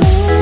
me.